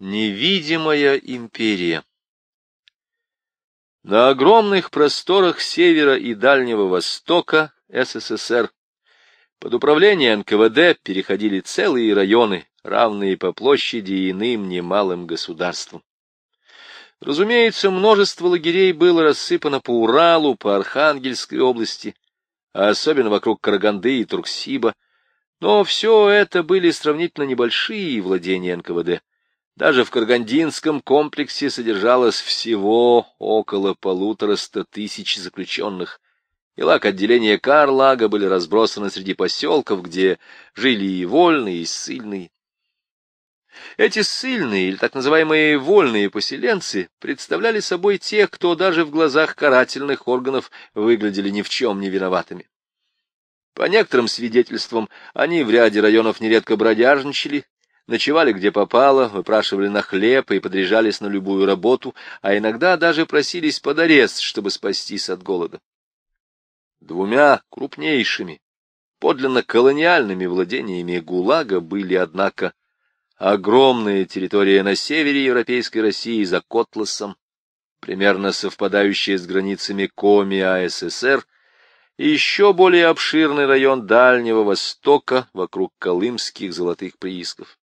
Невидимая империя На огромных просторах севера и Дальнего Востока СССР под управление НКВД переходили целые районы, равные по площади иным немалым государствам. Разумеется, множество лагерей было рассыпано по Уралу, по Архангельской области, а особенно вокруг Караганды и Турксиба, но все это были сравнительно небольшие владения НКВД. Даже в Каргандинском комплексе содержалось всего около полутораста тысяч заключенных. И лак отделения Карлага были разбросаны среди поселков, где жили и вольные, и ссыльные. Эти ссыльные, или так называемые вольные поселенцы, представляли собой тех, кто даже в глазах карательных органов выглядели ни в чем не виноватыми. По некоторым свидетельствам, они в ряде районов нередко бродяжничали, ночевали где попало, выпрашивали на хлеб и подряжались на любую работу, а иногда даже просились под арест, чтобы спастись от голода. Двумя крупнейшими, подлинно колониальными владениями ГУЛАГа были, однако, огромная территория на севере Европейской России за Котласом, примерно совпадающая с границами Коми АССР, и еще более обширный район Дальнего Востока вокруг колымских золотых приисков.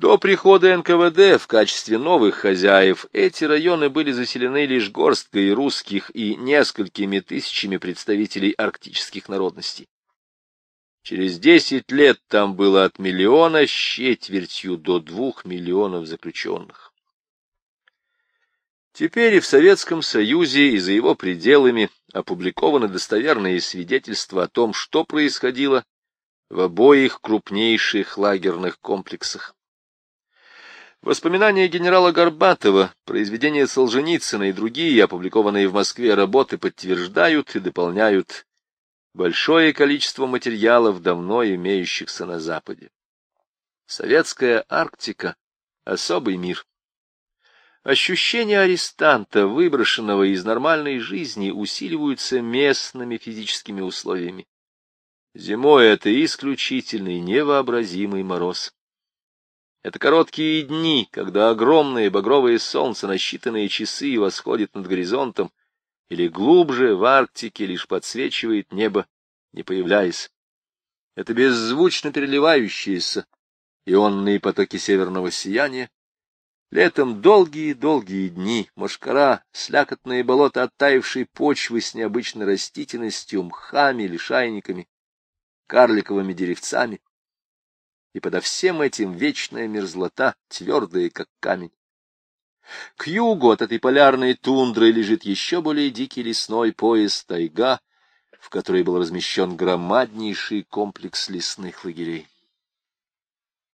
До прихода НКВД в качестве новых хозяев эти районы были заселены лишь горсткой русских и несколькими тысячами представителей арктических народностей. Через десять лет там было от миллиона с четвертью до двух миллионов заключенных. Теперь и в Советском Союзе, и за его пределами опубликованы достоверные свидетельства о том, что происходило в обоих крупнейших лагерных комплексах. Воспоминания генерала Горбатова, произведения Солженицына и другие, опубликованные в Москве работы, подтверждают и дополняют большое количество материалов, давно имеющихся на Западе. Советская Арктика — особый мир. Ощущения арестанта, выброшенного из нормальной жизни, усиливаются местными физическими условиями. Зимой это исключительный невообразимый мороз. Это короткие дни, когда огромное багровое солнце на считанные часы восходит над горизонтом, или глубже в Арктике лишь подсвечивает небо, не появляясь. Это беззвучно переливающиеся ионные потоки северного сияния, Летом долгие-долгие дни, мошкара, слякотные болота оттаившей почвы с необычной растительностью, мхами, лишайниками, карликовыми деревцами. И подо всем этим вечная мерзлота, твердая, как камень. К югу от этой полярной тундры лежит еще более дикий лесной пояс тайга, в которой был размещен громаднейший комплекс лесных лагерей.